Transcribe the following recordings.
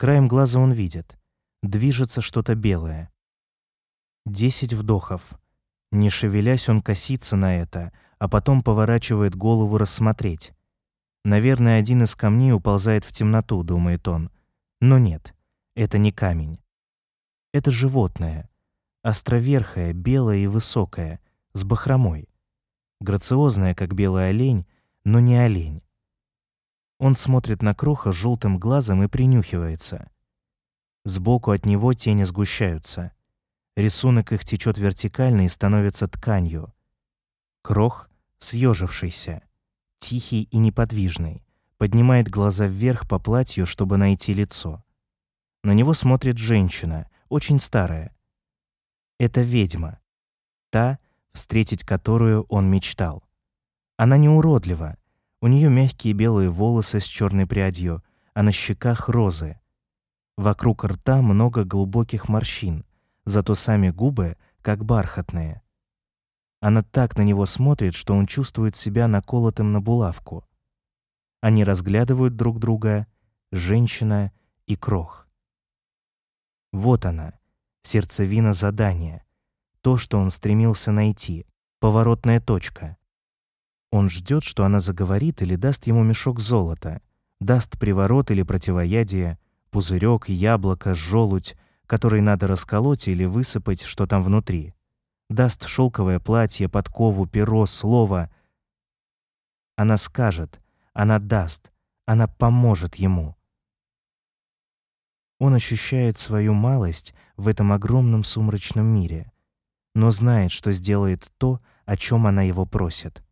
Краем глаза он видит. Движется что-то белое. Десять вдохов. Не шевелясь, он косится на это, а потом поворачивает голову рассмотреть. Наверное, один из камней уползает в темноту, думает он. Но нет, это не камень. Это животное. Островерхое, белое и высокое, с бахромой. Грациозное, как белый олень, но не олень. Он смотрит на кроха желтым глазом и принюхивается. Сбоку от него тени сгущаются. Рисунок их течет вертикально и становится тканью. Крох, съежившийся, тихий и неподвижный, поднимает глаза вверх по платью, чтобы найти лицо. На него смотрит женщина, очень старая. Это ведьма. Та, встретить которую он мечтал. Она не уродлива. У нее мягкие белые волосы с черной прядью, а на щеках розы. Вокруг рта много глубоких морщин, зато сами губы как бархатные. Она так на него смотрит, что он чувствует себя наколотым на булавку. Они разглядывают друг друга, женщина и крох. Вот она, сердцевина задания, то, что он стремился найти, поворотная точка. Он ждет, что она заговорит или даст ему мешок золота, даст приворот или противоядие, пузырек, яблоко, желудь, который надо расколоть или высыпать, что там внутри. Даст шелковое платье, подкову, перо, слово. Она скажет, она даст, она поможет ему. Он ощущает свою малость в этом огромном сумрачном мире, но знает, что сделает то, о чем она его просит.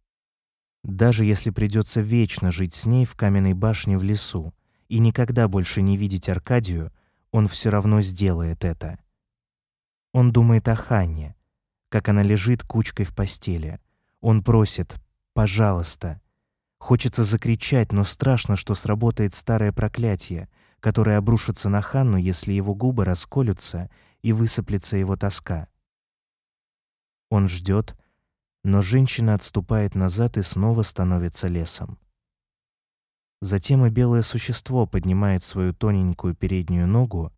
Даже если придется вечно жить с ней в каменной башне в лесу и никогда больше не видеть Аркадию, он все равно сделает это. Он думает о Ханне, как она лежит кучкой в постели. Он просит «пожалуйста». Хочется закричать, но страшно, что сработает старое проклятие, которое обрушится на Ханну, если его губы расколются и высыплется его тоска. Он ждет, но женщина отступает назад и снова становится лесом. Затем и белое существо поднимает свою тоненькую переднюю ногу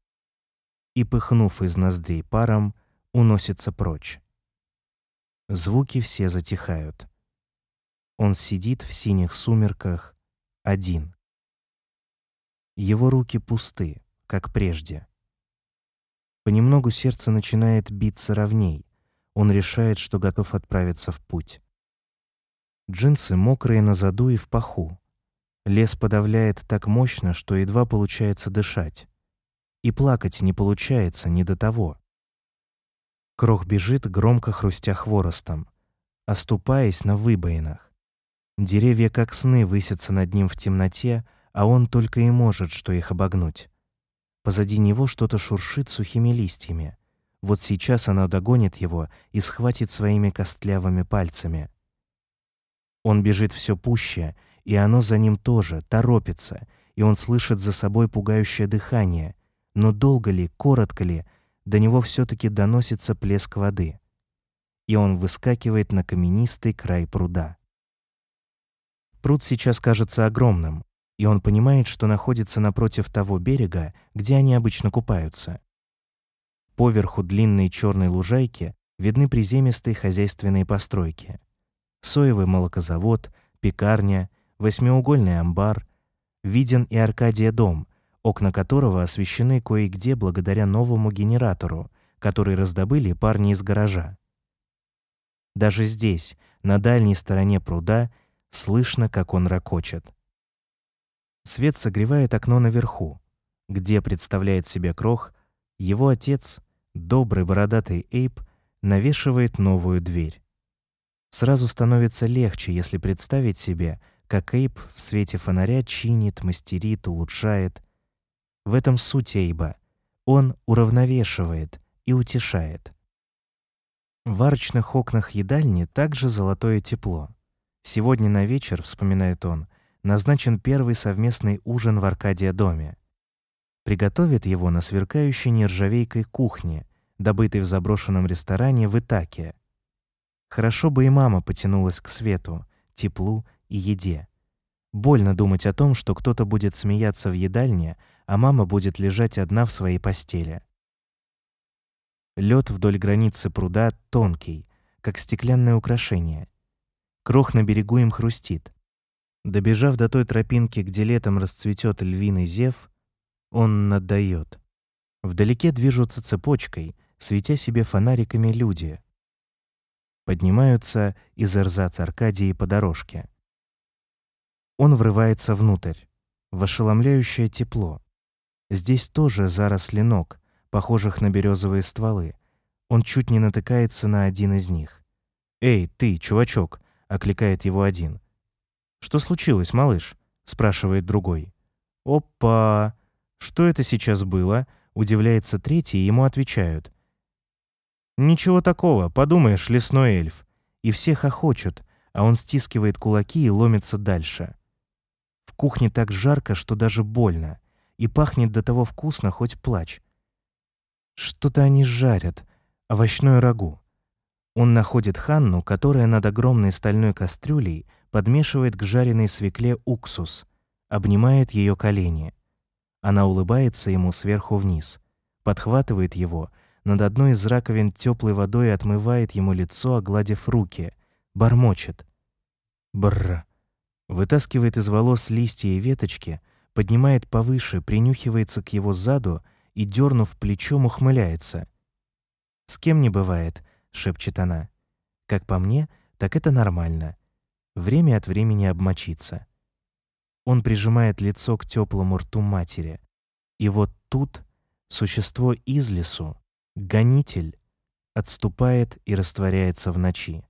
и, пыхнув из ноздрей паром, уносится прочь. Звуки все затихают. Он сидит в синих сумерках один. Его руки пусты, как прежде. Понемногу сердце начинает биться ровней. Он решает, что готов отправиться в путь. Джинсы мокрые на заду и в паху. Лес подавляет так мощно, что едва получается дышать. И плакать не получается ни до того. Крох бежит, громко хрустя хворостом, оступаясь на выбоинах. Деревья как сны высятся над ним в темноте, а он только и может, что их обогнуть. Позади него что-то шуршит сухими листьями. Вот сейчас оно догонит его и схватит своими костлявыми пальцами. Он бежит все пуще, и оно за ним тоже, торопится, и он слышит за собой пугающее дыхание. Но долго ли, коротко ли, до него все таки доносится плеск воды. И он выскакивает на каменистый край пруда. Пруд сейчас кажется огромным, и он понимает, что находится напротив того берега, где они обычно купаются. Поверху длинной черной лужайки видны приземистые хозяйственные постройки. Соевый молокозавод, пекарня, восьмиугольный амбар, виден и Аркадия дом, окна которого освещены кое-где благодаря новому генератору, который раздобыли парни из гаража. Даже здесь, на дальней стороне пруда, слышно, как он ракочет. Свет согревает окно наверху, где представляет себе крох, его отец, добрый бородатый Эйп, навешивает новую дверь. Сразу становится легче, если представить себе, как Эйб в свете фонаря чинит, мастерит, улучшает. В этом суть Эйба. Он уравновешивает и утешает. В арочных окнах едальни также золотое тепло. Сегодня на вечер, вспоминает он, назначен первый совместный ужин в Аркадия доме. Приготовит его на сверкающей нержавейкой кухне, добытой в заброшенном ресторане в Итаке. Хорошо бы и мама потянулась к свету, теплу и еде. Больно думать о том, что кто-то будет смеяться в едальне, а мама будет лежать одна в своей постели. Лед вдоль границы пруда тонкий, как стеклянное украшение. Крох на берегу им хрустит. Добежав до той тропинки, где летом расцветет львиный зев, он наддает. Вдалеке движутся цепочкой, светя себе фонариками люди. Поднимаются из эрзац Аркадии по дорожке. Он врывается внутрь, в ошеломляющее тепло. Здесь тоже заросли ног, похожих на березовые стволы. Он чуть не натыкается на один из них. «Эй, ты, чувачок!» — окликает его один. «Что случилось, малыш?» — спрашивает другой. «Опа! Что это сейчас было?» — удивляется третий, и ему отвечают. «Ничего такого, подумаешь, лесной эльф». И все хохочут, а он стискивает кулаки и ломится дальше. В кухне так жарко, что даже больно, и пахнет до того вкусно, хоть плачь. Что-то они жарят, овощное рагу. Он находит Ханну, которая над огромной стальной кастрюлей подмешивает к жареной свекле уксус, обнимает ее колени. Она улыбается ему сверху вниз, подхватывает его, над одной из раковин теплой водой отмывает ему лицо, огладив руки, бормочет. Бррр. Вытаскивает из волос листья и веточки, поднимает повыше, принюхивается к его заду и, дернув плечом, ухмыляется. «С кем не бывает», — шепчет она. «Как по мне, так это нормально. Время от времени обмочиться». Он прижимает лицо к теплому рту матери. И вот тут существо из лесу, гонитель, отступает и растворяется в ночи.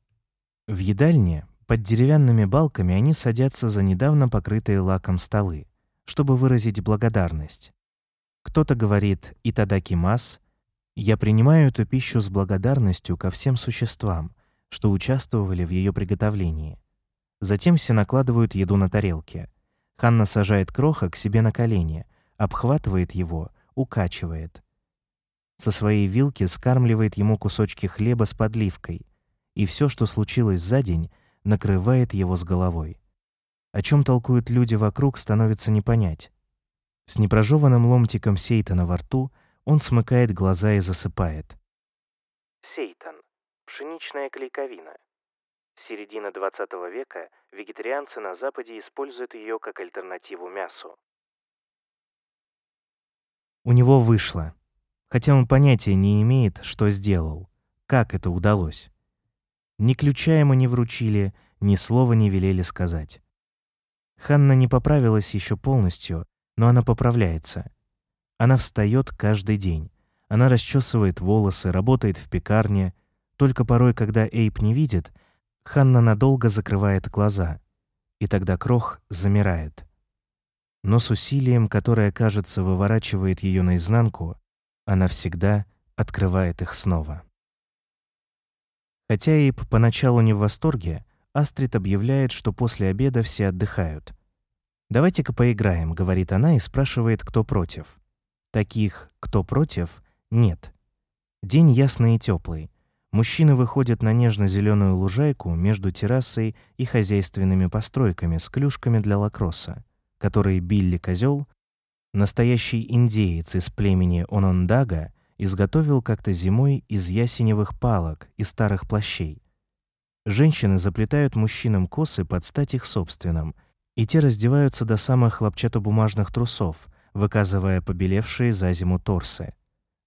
В едальне под деревянными балками они садятся за недавно покрытые лаком столы, чтобы выразить благодарность. Кто-то говорит «итадакимас», «я принимаю эту пищу с благодарностью ко всем существам, что участвовали в ее приготовлении». Затем все накладывают еду на тарелки — Ханна сажает Кроха к себе на колени, обхватывает его, укачивает. Со своей вилки скармливает ему кусочки хлеба с подливкой, и все, что случилось за день, накрывает его с головой. О чем толкуют люди вокруг, становится не понять. С непрожеванным ломтиком сейтана во рту он смыкает глаза и засыпает. Сейтан — пшеничная клейковина. Середина 20 века вегетарианцы на Западе используют ее как альтернативу мясу. У него вышло, хотя он понятия не имеет, что сделал, как это удалось. Ни ключа ему не вручили, ни слова не велели сказать. Ханна не поправилась еще полностью, но она поправляется. Она встает каждый день. Она расчесывает волосы, работает в пекарне. Только порой, когда Эйп не видит, Ханна надолго закрывает глаза, и тогда Крох замирает. Но с усилием, которое, кажется, выворачивает ее наизнанку, она всегда открывает их снова. Хотя Эйп поначалу не в восторге, Астрид объявляет, что после обеда все отдыхают. «Давайте-ка поиграем», — говорит она и спрашивает, кто против. Таких «кто против» нет. День ясный и теплый. Мужчины выходят на нежно-зеленую лужайку между террасой и хозяйственными постройками с клюшками для лакросса, которые Билли Козел, настоящий индеец из племени Онондага, изготовил как-то зимой из ясеневых палок и старых плащей. Женщины заплетают мужчинам косы под стать их собственным, и те раздеваются до самых хлопчатобумажных трусов, выказывая побелевшие за зиму торсы.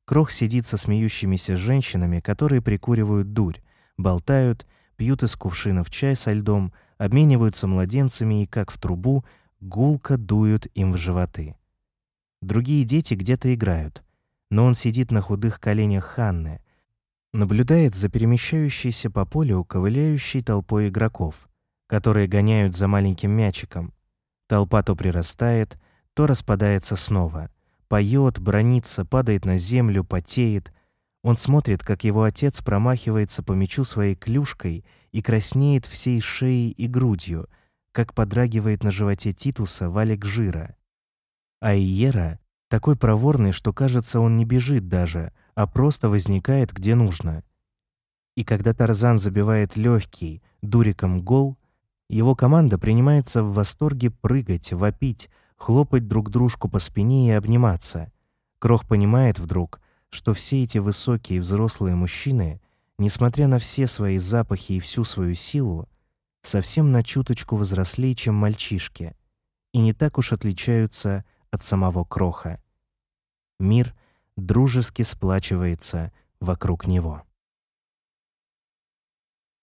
Крох сидит со смеющимися женщинами, которые прикуривают дурь, болтают, пьют из кувшинов чай со льдом, обмениваются младенцами и, как в трубу, гулко дуют им в животы. Другие дети где-то играют, но он сидит на худых коленях Ханны, наблюдает за перемещающейся по полю ковыляющей толпой игроков, которые гоняют за маленьким мячиком. Толпа то прирастает, то распадается снова — поет, бронится, падает на землю, потеет. Он смотрит, как его отец промахивается по мячу своей клюшкой и краснеет всей шеей и грудью, как подрагивает на животе Титуса валик жира. А Иера такой проворный, что кажется, он не бежит даже, а просто возникает где нужно. И когда Тарзан забивает легкий, дуриком гол, его команда принимается в восторге прыгать, вопить, хлопать друг дружку по спине и обниматься. Крох понимает вдруг, что все эти высокие взрослые мужчины, несмотря на все свои запахи и всю свою силу, совсем на чуточку взрослее, чем мальчишки, и не так уж отличаются от самого Кроха. Мир дружески сплачивается вокруг него.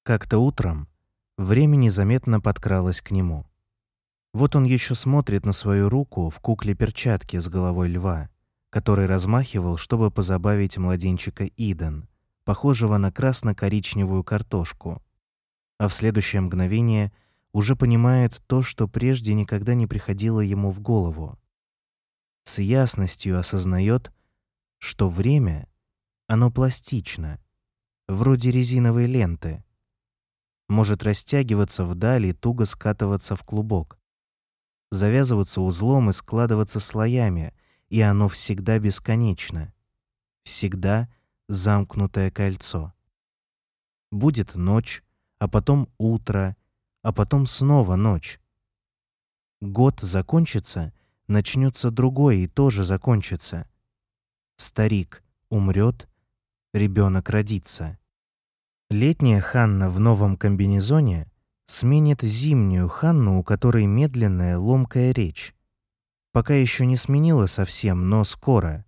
Как-то утром время незаметно подкралось к нему. Вот он еще смотрит на свою руку в кукле перчатки с головой льва, который размахивал, чтобы позабавить младенчика Иден, похожего на красно-коричневую картошку. А в следующее мгновение уже понимает то, что прежде никогда не приходило ему в голову. С ясностью осознает, что время, оно пластично, вроде резиновой ленты, может растягиваться вдали и туго скатываться в клубок, завязываться узлом и складываться слоями, и оно всегда бесконечно, всегда замкнутое кольцо. Будет ночь, а потом утро, а потом снова ночь. Год закончится, начнется другой и тоже закончится. Старик умрет, ребенок родится. Летняя Ханна в новом комбинезоне сменит зимнюю Ханну, у которой медленная, ломкая речь. Пока еще не сменила совсем, но скоро.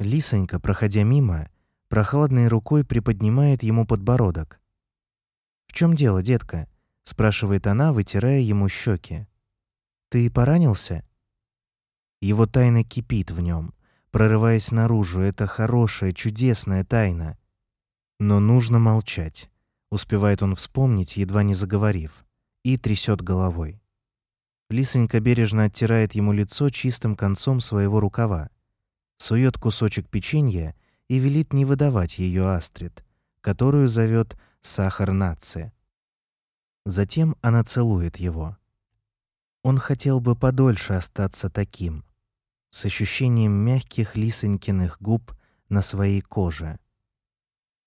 Лисонька, проходя мимо, прохладной рукой приподнимает ему подбородок. «В чем дело, детка?» — спрашивает она, вытирая ему щеки. «Ты поранился?» Его тайна кипит в нем, прорываясь наружу. Это хорошая, чудесная тайна. Но нужно молчать. Успевает он вспомнить, едва не заговорив, и трясет головой. Лисонька бережно оттирает ему лицо чистым концом своего рукава, сует кусочек печенья и велит не выдавать ее Астрид, которую зовет сахар нации. Затем она целует его. Он хотел бы подольше остаться таким, с ощущением мягких лисонькиных губ на своей коже.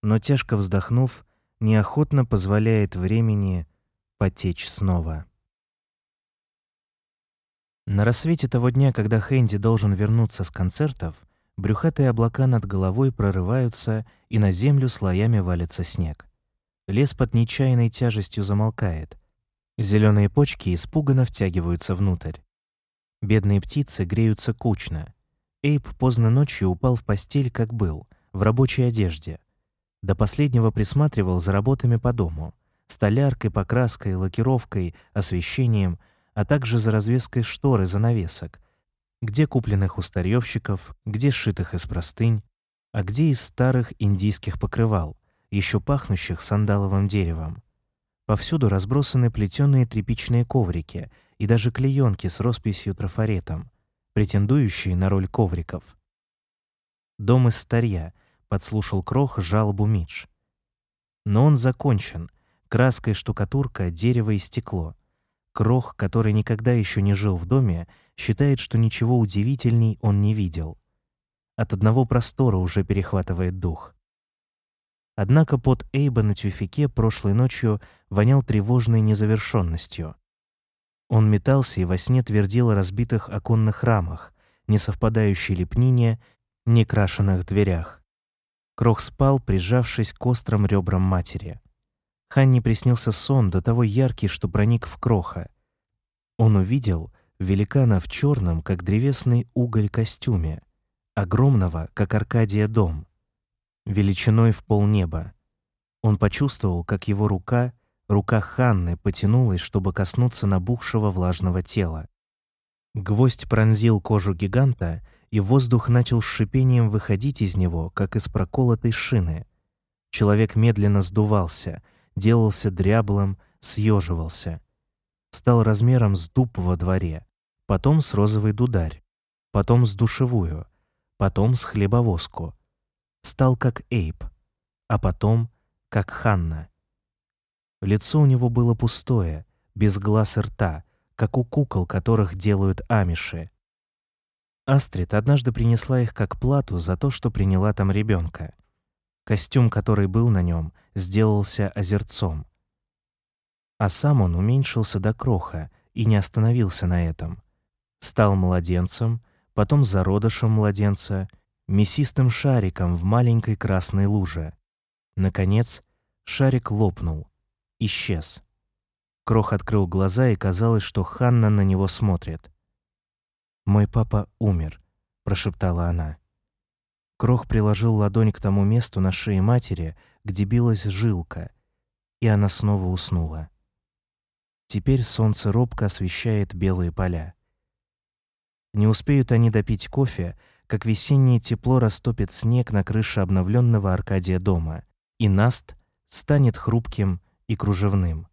Но тяжко вздохнув, неохотно позволяет времени потечь снова. На рассвете того дня, когда Хэнди должен вернуться с концертов, брюхатые облака над головой прорываются, и на землю слоями валится снег. Лес под нечаянной тяжестью замолкает. Зеленые почки испуганно втягиваются внутрь. Бедные птицы греются кучно. Эйп поздно ночью упал в постель, как был, в рабочей одежде. До последнего присматривал за работами по дому. Столяркой, покраской, лакировкой, освещением — а также за развеской штор и занавесок, где купленных у старьевщиков, где сшитых из простынь, а где из старых индийских покрывал, еще пахнущих сандаловым деревом. Повсюду разбросаны плетеные тряпичные коврики и даже клеенки с росписью трафаретом, претендующие на роль ковриков. Дом из старья, подслушал Крох жалобу Мидж. Но он закончен, краска и штукатурка, дерево и стекло — Крох, который никогда еще не жил в доме, считает, что ничего удивительней он не видел. От одного простора уже перехватывает дух. Однако под Эйба на тюфике прошлой ночью вонял тревожной незавершенностью. Он метался и во сне твердил о разбитых оконных рамах, несовпадающей лепнине, некрашенных дверях. Крох спал, прижавшись к острым ребрам матери. Ханне приснился сон, до того яркий, что проник в кроха. Он увидел великана в черном, как древесный уголь костюме, огромного, как Аркадия дом, величиной в полнеба. Он почувствовал, как его рука, рука Ханны, потянулась, чтобы коснуться набухшего влажного тела. Гвоздь пронзил кожу гиганта, и воздух начал с шипением выходить из него, как из проколотой шины. Человек медленно сдувался, делался дряблым, съеживался. Стал размером с дуб во дворе, потом с розовый дударь, потом с душевую, потом с хлебовозку. Стал как Эйп, а потом как Ханна. Лицо у него было пустое, без глаз и рта, как у кукол, которых делают амиши. Астрид однажды принесла их как плату за то, что приняла там ребенка. Костюм, который был на нем, сделался озерцом. А сам он уменьшился до кроха и не остановился на этом. Стал младенцем, потом зародышем младенца, мясистым шариком в маленькой красной луже. Наконец, шарик лопнул, исчез. Крох открыл глаза, и казалось, что Ханна на него смотрит. «Мой папа умер», — прошептала она. Крох приложил ладонь к тому месту на шее матери, где билась жилка, и она снова уснула. Теперь солнце робко освещает белые поля. Не успеют они допить кофе, как весеннее тепло растопит снег на крыше обновленного Аркадия дома, и Наст станет хрупким и кружевным.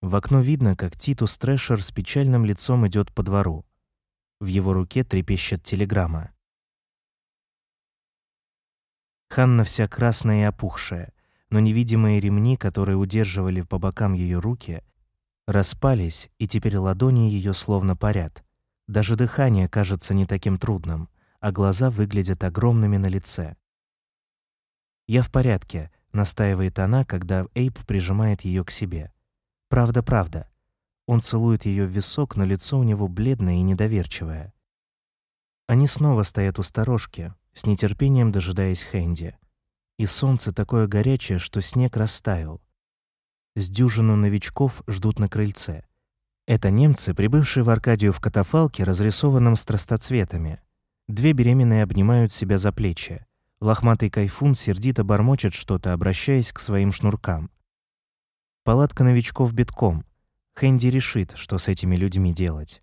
В окно видно, как Титус Трэшер с печальным лицом идет по двору. В его руке трепещет телеграмма. Ханна вся красная и опухшая, но невидимые ремни, которые удерживали по бокам ее руки, распались, и теперь ладони ее словно парят. Даже дыхание кажется не таким трудным, а глаза выглядят огромными на лице. «Я в порядке», — настаивает она, когда Эйп прижимает ее к себе. Правда, правда. Он целует ее в висок, но лицо у него бледное и недоверчивое. Они снова стоят у сторожки, с нетерпением дожидаясь Хэнди. И солнце такое горячее, что снег растаял. С дюжину новичков ждут на крыльце. Это немцы, прибывшие в Аркадию в катафалке, разрисованном страстоцветами. Две беременные обнимают себя за плечи. Лохматый кайфун сердито бормочет что-то, обращаясь к своим шнуркам. Палатка новичков битком. Хэнди решит, что с этими людьми делать.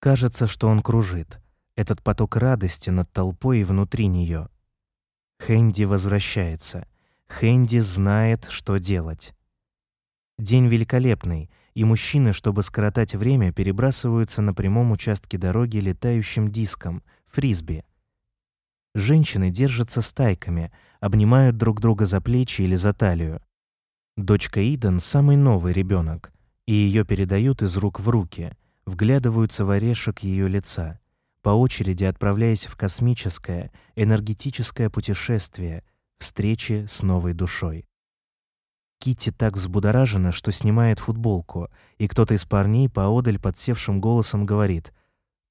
Кажется, что он кружит. Этот поток радости над толпой и внутри нее. Хэнди возвращается. Хэнди знает, что делать. День великолепный, и мужчины, чтобы скоротать время, перебрасываются на прямом участке дороги летающим диском, фрисби. Женщины держатся стайками, обнимают друг друга за плечи или за талию. Дочка Иден самый новый ребенок, и ее передают из рук в руки, вглядываются в орешек ее лица, по очереди отправляясь в космическое, энергетическое путешествие, встречи с новой душой. Китти так взбудоражена, что снимает футболку, и кто-то из парней поодаль подсевшим голосом говорит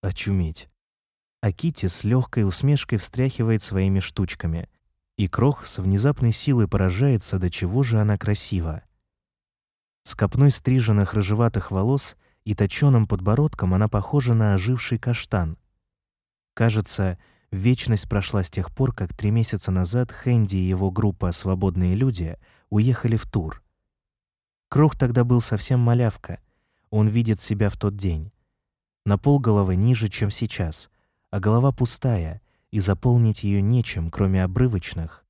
«Очуметь». А Китти с легкой усмешкой встряхивает своими штучками — и Крох с внезапной силой поражается, до чего же она красива. С копной стриженных рыжеватых волос и точёным подбородком она похожа на оживший каштан. Кажется, вечность прошла с тех пор, как три месяца назад Хэнди и его группа «Свободные люди» уехали в тур. Крох тогда был совсем малявка. Он видит себя в тот день. На полголовы ниже, чем сейчас, а голова пустая — и заполнить ее нечем, кроме обрывочных,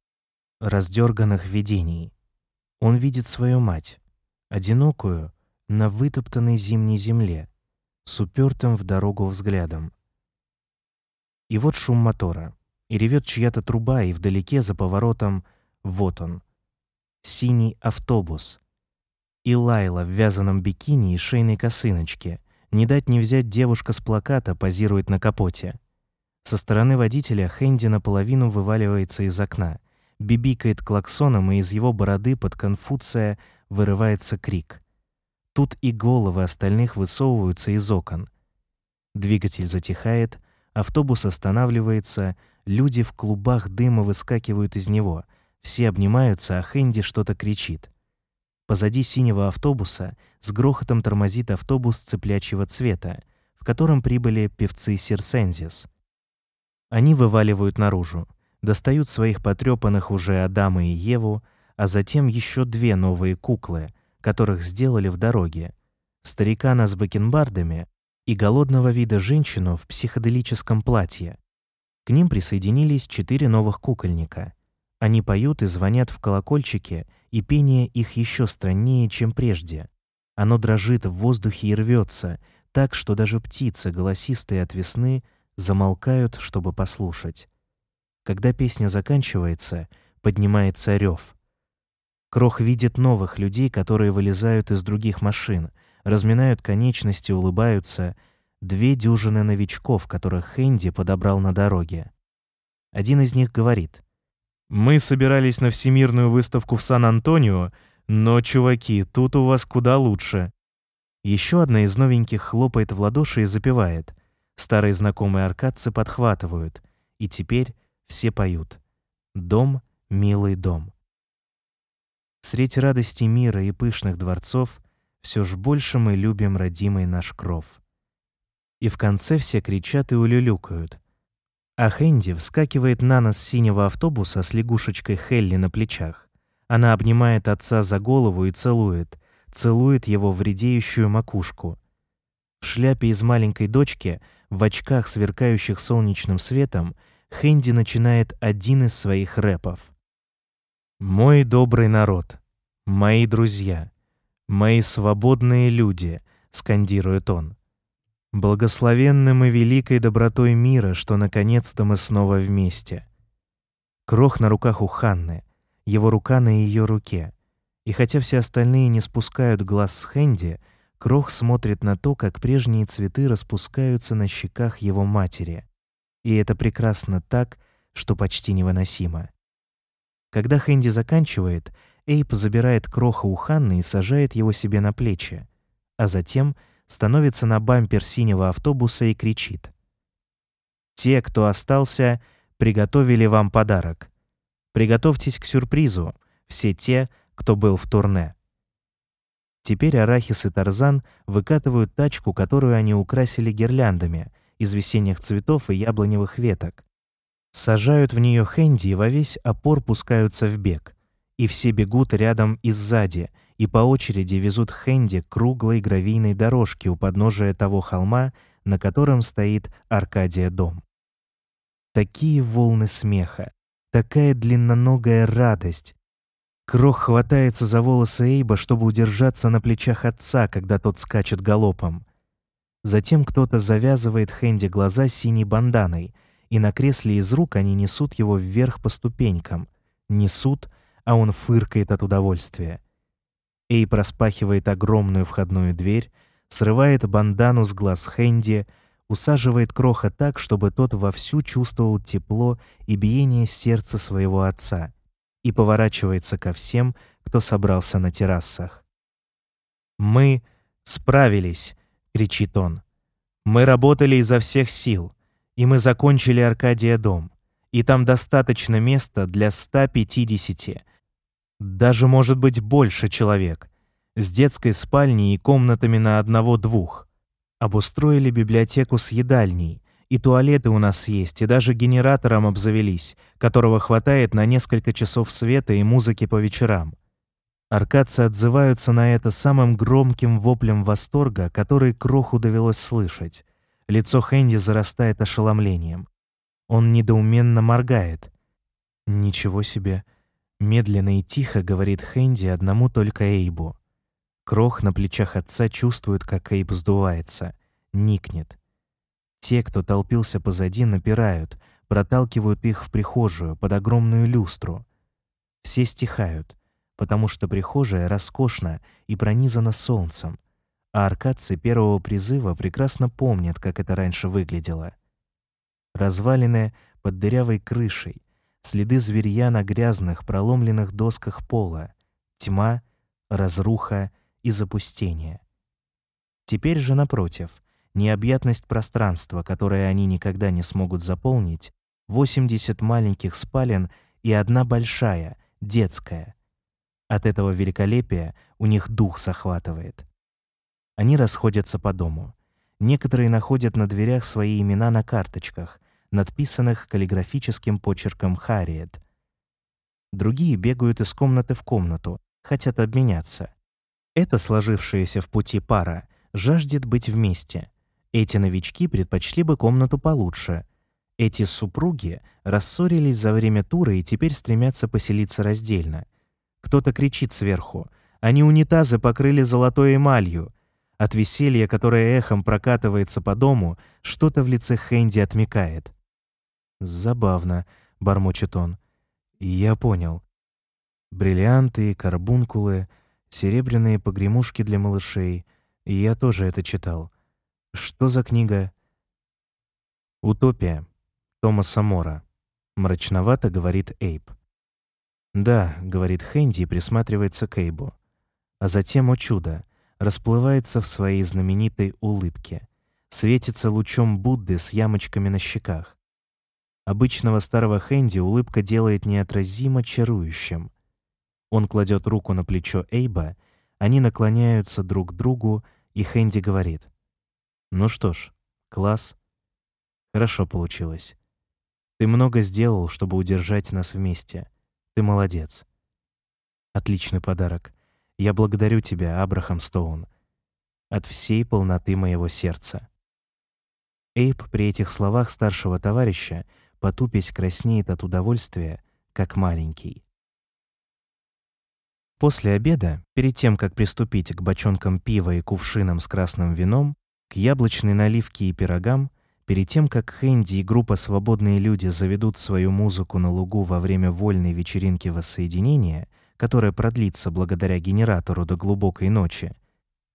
раздерганных видений. Он видит свою мать, одинокую, на вытоптанной зимней земле, с упертым в дорогу взглядом. И вот шум мотора, и ревет чья-то труба, и вдалеке за поворотом вот он, синий автобус. И Лайла в вязаном бикини и шейной косыночке, не дать не взять девушка с плаката позирует на капоте — со стороны водителя Хэнди наполовину вываливается из окна, бибикает клаксоном, и из его бороды под Конфуция вырывается крик. Тут и головы остальных высовываются из окон. Двигатель затихает, автобус останавливается, люди в клубах дыма выскакивают из него, все обнимаются, а Хэнди что-то кричит. Позади синего автобуса с грохотом тормозит автобус цеплячьего цвета, в котором прибыли певцы Сирсензис — они вываливают наружу, достают своих потрепанных уже Адама и Еву, а затем еще две новые куклы, которых сделали в дороге. Старикана с бакенбардами и голодного вида женщину в психоделическом платье. К ним присоединились четыре новых кукольника. Они поют и звонят в колокольчики, и пение их еще страннее, чем прежде. Оно дрожит в воздухе и рвется, так что даже птицы, голосистые от весны, замолкают, чтобы послушать. Когда песня заканчивается, поднимается рев. Крох видит новых людей, которые вылезают из других машин, разминают конечности, улыбаются. Две дюжины новичков, которых Хэнди подобрал на дороге. Один из них говорит. «Мы собирались на всемирную выставку в Сан-Антонио, но, чуваки, тут у вас куда лучше». Еще одна из новеньких хлопает в ладоши и запевает. Старые знакомые аркадцы подхватывают. И теперь все поют. «Дом, милый дом». Средь радости мира и пышных дворцов все ж больше мы любим родимый наш кров. И в конце все кричат и улюлюкают. А Хэнди вскакивает на нос синего автобуса с лягушечкой Хелли на плечах. Она обнимает отца за голову и целует, целует его в редеющую макушку. В шляпе из маленькой дочки, в очках, сверкающих солнечным светом, Хэнди начинает один из своих рэпов. «Мой добрый народ, мои друзья, мои свободные люди», — скандирует он. Благословенным и великой добротой мира, что наконец-то мы снова вместе. Крох на руках у Ханны, его рука на ее руке. И хотя все остальные не спускают глаз с Хэнди, Крох смотрит на то, как прежние цветы распускаются на щеках его матери. И это прекрасно так, что почти невыносимо. Когда Хэнди заканчивает, Эйп забирает Кроха у Ханны и сажает его себе на плечи, а затем — становится на бампер синего автобуса и кричит. «Те, кто остался, приготовили вам подарок. Приготовьтесь к сюрпризу, все те, кто был в турне». Теперь Арахис и Тарзан выкатывают тачку, которую они украсили гирляндами из весенних цветов и яблоневых веток. Сажают в нее Хэнди и во весь опор пускаются в бег. И все бегут рядом и сзади, и по очереди везут Хэнди к круглой гравийной дорожке у подножия того холма, на котором стоит Аркадия дом. Такие волны смеха, такая длинноногая радость. Крох хватается за волосы Эйба, чтобы удержаться на плечах отца, когда тот скачет галопом. Затем кто-то завязывает Хэнди глаза синей банданой, и на кресле из рук они несут его вверх по ступенькам. Несут, а он фыркает от удовольствия. Эйп распахивает огромную входную дверь, срывает бандану с глаз Хэнди, усаживает Кроха так, чтобы тот вовсю чувствовал тепло и биение сердца своего отца, и поворачивается ко всем, кто собрался на террасах. «Мы справились!» — кричит он. «Мы работали изо всех сил, и мы закончили Аркадия дом, и там достаточно места для 150, даже, может быть, больше человек, с детской спальней и комнатами на одного-двух. Обустроили библиотеку с едальней, и туалеты у нас есть, и даже генератором обзавелись, которого хватает на несколько часов света и музыки по вечерам. Аркадцы отзываются на это самым громким воплем восторга, который Кроху довелось слышать. Лицо Хэнди зарастает ошеломлением. Он недоуменно моргает. «Ничего себе!» Медленно и тихо говорит Хэнди одному только Эйбу. Крох на плечах отца чувствует, как Эйб сдувается, никнет. Те, кто толпился позади, напирают, проталкивают их в прихожую под огромную люстру. Все стихают, потому что прихожая роскошна и пронизана солнцем, а аркадцы первого призыва прекрасно помнят, как это раньше выглядело. Развалины под дырявой крышей, следы зверья на грязных, проломленных досках пола, тьма, разруха и запустение. Теперь же, напротив, необъятность пространства, которое они никогда не смогут заполнить, 80 маленьких спален и одна большая, детская. От этого великолепия у них дух захватывает. Они расходятся по дому. Некоторые находят на дверях свои имена на карточках, надписанных каллиграфическим почерком Харриет. Другие бегают из комнаты в комнату, хотят обменяться. Эта сложившаяся в пути пара жаждет быть вместе. Эти новички предпочли бы комнату получше. Эти супруги рассорились за время тура и теперь стремятся поселиться раздельно. Кто-то кричит сверху. Они унитазы покрыли золотой эмалью. От веселья, которое эхом прокатывается по дому, что-то в лице Хэнди отмекает. «Забавно», — бормочет он. «Я понял. Бриллианты, карбункулы, серебряные погремушки для малышей. Я тоже это читал. Что за книга?» «Утопия» Томаса Мора. Мрачновато говорит Эйп. «Да», — говорит Хэнди и присматривается к Эйбу. А затем, о чудо, расплывается в своей знаменитой улыбке, светится лучом Будды с ямочками на щеках. Обычного старого Хэнди улыбка делает неотразимо чарующим. Он кладет руку на плечо Эйба, они наклоняются друг к другу, и Хэнди говорит. «Ну что ж, класс. Хорошо получилось. Ты много сделал, чтобы удержать нас вместе. Ты молодец. Отличный подарок. Я благодарю тебя, Абрахам Стоун, от всей полноты моего сердца. Эйп при этих словах старшего товарища, потупясь, краснеет от удовольствия, как маленький. После обеда, перед тем, как приступить к бочонкам пива и кувшинам с красным вином, к яблочной наливке и пирогам, Перед тем, как Хэнди и группа «Свободные люди» заведут свою музыку на лугу во время вольной вечеринки воссоединения, которая продлится благодаря генератору до глубокой ночи,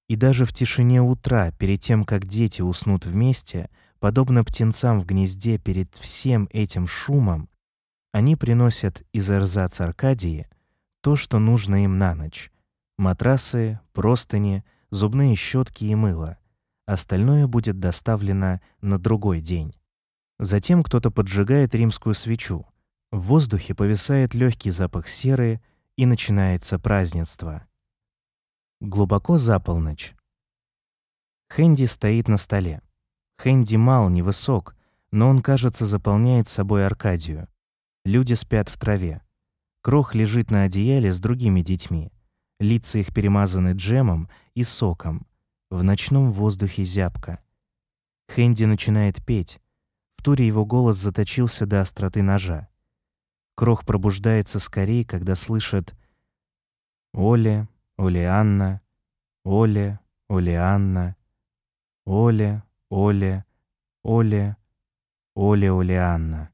и даже в тишине утра, перед тем, как дети уснут вместе, подобно птенцам в гнезде перед всем этим шумом, они приносят из эрзац Аркадии то, что нужно им на ночь — матрасы, простыни, зубные щетки и мыло — Остальное будет доставлено на другой день. Затем кто-то поджигает римскую свечу. В воздухе повисает легкий запах серы, и начинается празднество. Глубоко за полночь. Хэнди стоит на столе. Хэнди мал, невысок, но он, кажется, заполняет собой Аркадию. Люди спят в траве. Крох лежит на одеяле с другими детьми. Лица их перемазаны джемом и соком. В ночном воздухе зябко. Хэнди начинает петь. В туре его голос заточился до остроты ножа. Крох пробуждается скорее, когда слышит «Оле, Олеанна, Оле, Олеанна, Оле, Оле, Оле, Оле, Олеанна».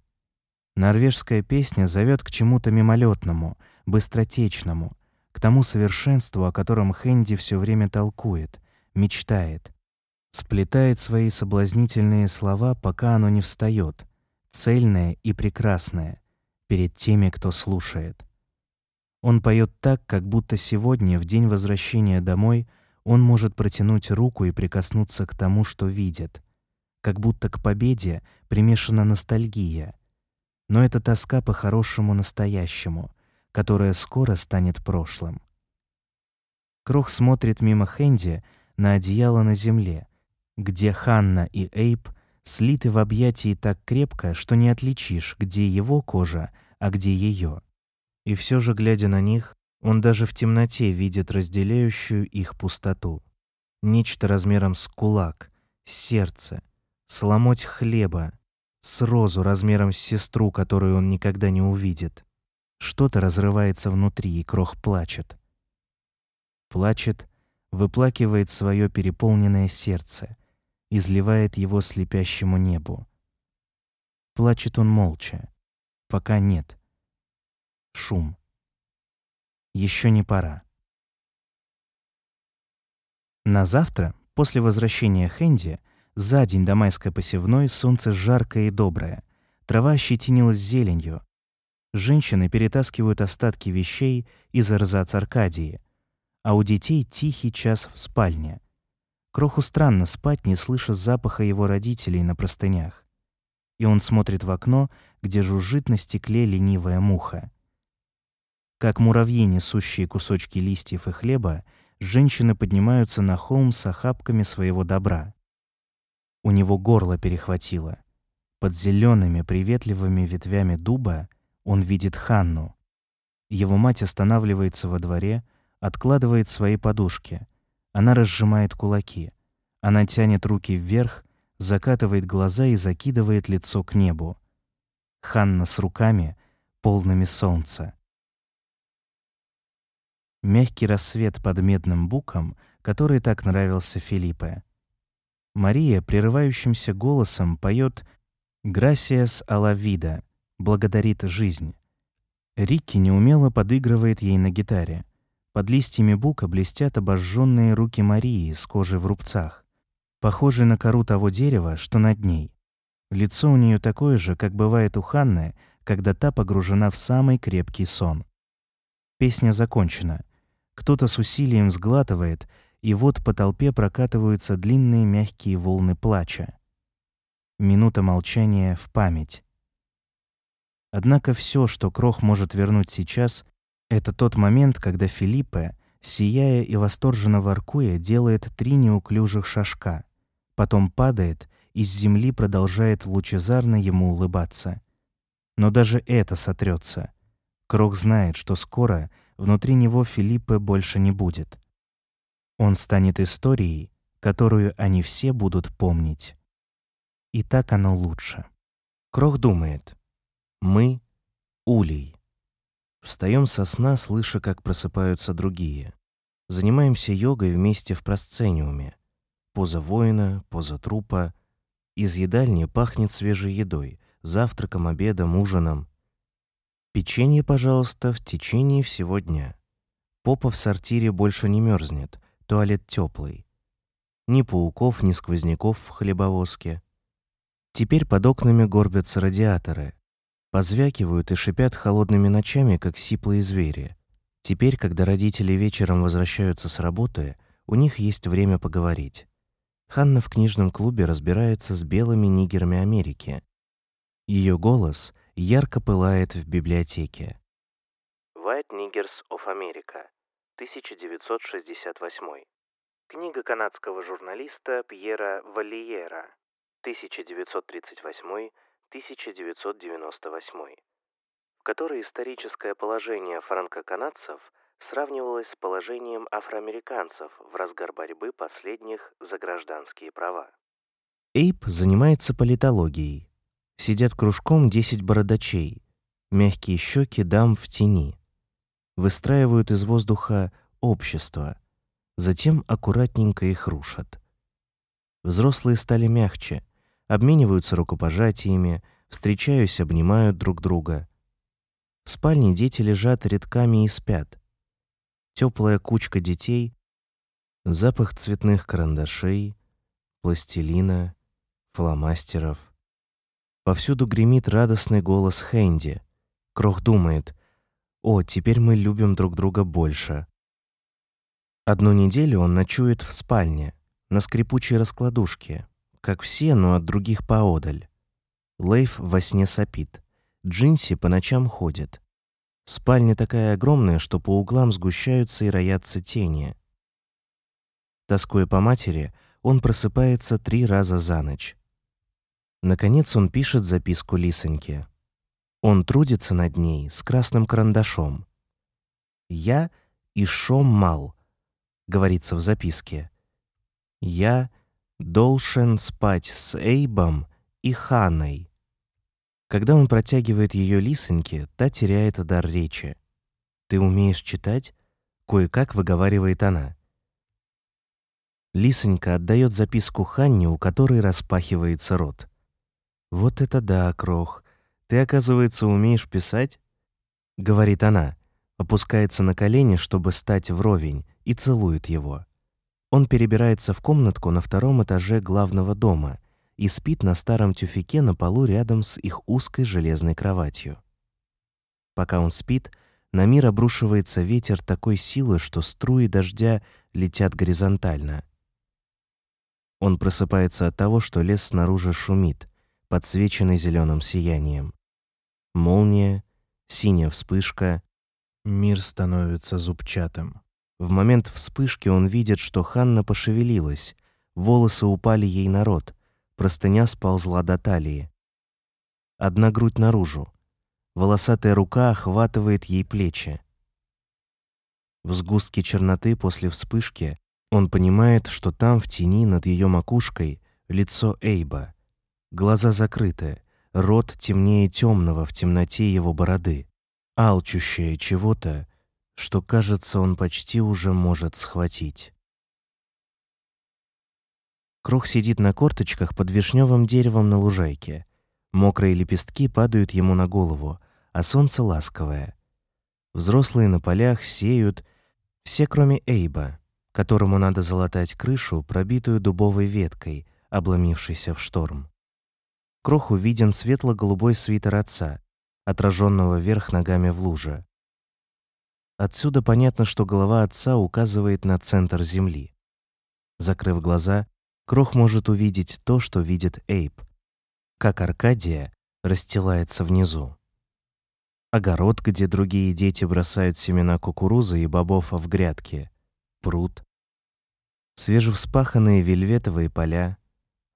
Норвежская песня зовет к чему-то мимолетному, быстротечному, к тому совершенству, о котором Хэнди все время толкует мечтает, сплетает свои соблазнительные слова, пока оно не встает, цельное и прекрасное, перед теми, кто слушает. Он поет так, как будто сегодня, в день возвращения домой, он может протянуть руку и прикоснуться к тому, что видит, как будто к победе примешана ностальгия. Но это тоска по хорошему настоящему, которая скоро станет прошлым. Крох смотрит мимо Хэнди, на одеяло на земле, где Ханна и Эйп слиты в объятии так крепко, что не отличишь, где его кожа, а где ее. И все же, глядя на них, он даже в темноте видит разделяющую их пустоту. Нечто размером с кулак, с сердце, с ломоть хлеба, с розу размером с сестру, которую он никогда не увидит. Что-то разрывается внутри, и Крох плачет. Плачет выплакивает свое переполненное сердце, изливает его слепящему небу. Плачет он молча, пока нет. Шум. Еще не пора. На завтра, после возвращения Хэнди, за день до майской посевной солнце жаркое и доброе, трава ощетинилась зеленью. Женщины перетаскивают остатки вещей из эрзац Аркадии — а у детей тихий час в спальне. Кроху странно спать, не слыша запаха его родителей на простынях. И он смотрит в окно, где жужжит на стекле ленивая муха. Как муравьи, несущие кусочки листьев и хлеба, женщины поднимаются на холм с охапками своего добра. У него горло перехватило. Под зелеными приветливыми ветвями дуба он видит Ханну. Его мать останавливается во дворе, откладывает свои подушки. Она разжимает кулаки. Она тянет руки вверх, закатывает глаза и закидывает лицо к небу. Ханна с руками, полными солнца. Мягкий рассвет под медным буком, который так нравился Филиппе. Мария прерывающимся голосом поет «Грасиас ала вида» — «Благодарит жизнь». Рикки неумело подыгрывает ей на гитаре. Под листьями бука блестят обожженные руки Марии с кожей в рубцах, похожие на кору того дерева, что над ней. Лицо у нее такое же, как бывает у Ханны, когда та погружена в самый крепкий сон. Песня закончена. Кто-то с усилием сглатывает, и вот по толпе прокатываются длинные мягкие волны плача. Минута молчания в память. Однако все, что Крох может вернуть сейчас, это тот момент, когда Филиппе, сияя и восторженно воркуя, делает три неуклюжих шажка, потом падает и с земли продолжает лучезарно ему улыбаться. Но даже это сотрется. Крох знает, что скоро внутри него Филиппе больше не будет. Он станет историей, которую они все будут помнить. И так оно лучше. Крох думает. Мы — улей. Встаем со сна, слыша, как просыпаются другие. Занимаемся йогой вместе в просцениуме. Поза воина, поза трупа. Из едальни пахнет свежей едой, завтраком, обедом, ужином. Печенье, пожалуйста, в течение всего дня. Попа в сортире больше не мерзнет, туалет теплый. Ни пауков, ни сквозняков в хлебовозке. Теперь под окнами горбятся радиаторы. Позвякивают и шипят холодными ночами, как сиплые звери. Теперь, когда родители вечером возвращаются с работы, у них есть время поговорить. Ханна в книжном клубе разбирается с белыми нигерами Америки. Ее голос ярко пылает в библиотеке. White Niggers of America, 1968. Книга канадского журналиста Пьера Валиера, 1938-1998, в которой историческое положение франко-канадцев сравнивалось с положением афроамериканцев в разгар борьбы последних за гражданские права. Эйп занимается политологией. Сидят кружком 10 бородачей. Мягкие щеки дам в тени. Выстраивают из воздуха общество. Затем аккуратненько их рушат. Взрослые стали мягче, обмениваются рукопожатиями, встречаясь, обнимают друг друга. В спальне дети лежат рядками и спят. Теплая кучка детей, запах цветных карандашей, пластилина, фломастеров. Повсюду гремит радостный голос Хэнди. Крох думает: "О, теперь мы любим друг друга больше". Одну неделю он ночует в спальне, на скрипучей раскладушке, как все, но от других поодаль. Лейф во сне сопит. Джинси по ночам ходит. Спальня такая огромная, что по углам сгущаются и роятся тени. Тоскуя по матери, он просыпается три раза за ночь. Наконец он пишет записку Лисоньке. Он трудится над ней с красным карандашом. «Я и Мал», — говорится в записке. «Я должен спать с Эйбом и Ханой». Когда он протягивает ее Лисоньке, та теряет дар речи. «Ты умеешь читать?» — кое-как выговаривает она. Лисонька отдает записку Ханне, у которой распахивается рот. «Вот это да, Крох! Ты, оказывается, умеешь писать?» — говорит она, опускается на колени, чтобы стать вровень, и целует его. Он перебирается в комнатку на втором этаже главного дома и спит на старом тюфяке на полу рядом с их узкой железной кроватью. Пока он спит, на мир обрушивается ветер такой силы, что струи дождя летят горизонтально. Он просыпается от того, что лес снаружи шумит, подсвеченный зеленым сиянием. Молния, синяя вспышка, мир становится зубчатым. В момент вспышки он видит, что Ханна пошевелилась, волосы упали ей на рот, простыня сползла до талии. Одна грудь наружу. Волосатая рука охватывает ей плечи. В сгустке черноты после вспышки он понимает, что там в тени над ее макушкой лицо Эйба, глаза закрыты, рот темнее темного в темноте его бороды, алчущее чего-то, что, кажется, он почти уже может схватить. Крох сидит на корточках под вишневым деревом на лужайке. Мокрые лепестки падают ему на голову, а солнце ласковое. Взрослые на полях сеют, все кроме Эйба, которому надо залатать крышу, пробитую дубовой веткой, обломившейся в шторм. Кроху виден светло-голубой свитер отца, отраженного вверх ногами в луже. Отсюда понятно, что голова отца указывает на центр земли. Закрыв глаза, Крох может увидеть то, что видит Эйп. Как Аркадия расстилается внизу. Огород, где другие дети бросают семена кукурузы и бобов в грядке. Пруд. Свежевспаханные вельветовые поля.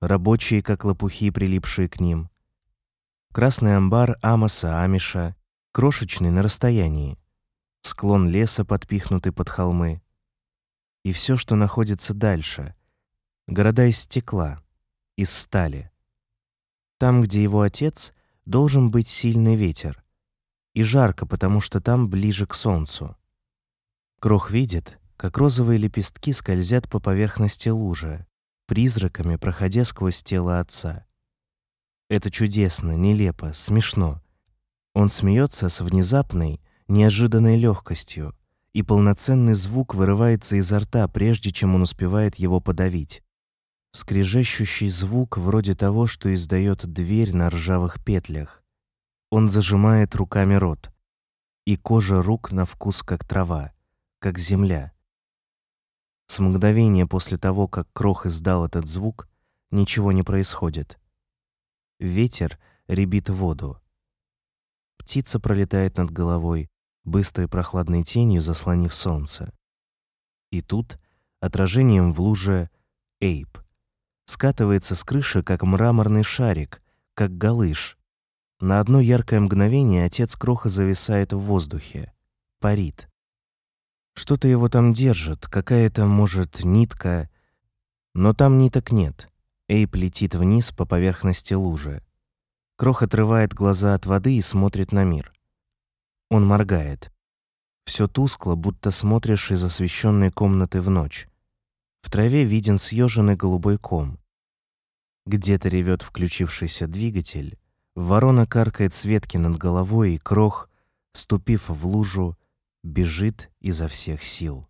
Рабочие, как лопухи, прилипшие к ним. Красный амбар Амоса Амиша, крошечный на расстоянии. Склон леса, подпихнутый под холмы. И все, что находится дальше. Города из стекла, из стали. Там, где его отец, должен быть сильный ветер. И жарко, потому что там ближе к солнцу. Крох видит, как розовые лепестки скользят по поверхности лужи, призраками проходя сквозь тело отца. Это чудесно, нелепо, смешно. Он смеется с внезапной, неожиданной легкостью, и полноценный звук вырывается изо рта, прежде чем он успевает его подавить. Скрежещущий звук вроде того, что издает дверь на ржавых петлях. Он зажимает руками рот, и кожа рук на вкус как трава, как земля. С мгновения после того, как Крох издал этот звук, ничего не происходит. Ветер ребит воду. Птица пролетает над головой, быстрой прохладной тенью заслонив солнце. И тут, отражением в луже, Эйп. Скатывается с крыши, как мраморный шарик, как галыш. На одно яркое мгновение отец Кроха зависает в воздухе. Парит. Что-то его там держит, какая-то, может, нитка. Но там ниток нет. Эйп летит вниз по поверхности лужи. Крох отрывает глаза от воды и смотрит на мир. Он моргает. Все тускло, будто смотришь из освещенной комнаты в ночь. В траве виден съеженный голубой ком. Где-то ревет включившийся двигатель. Ворона каркает с ветки над головой, и крох, ступив в лужу, бежит изо всех сил.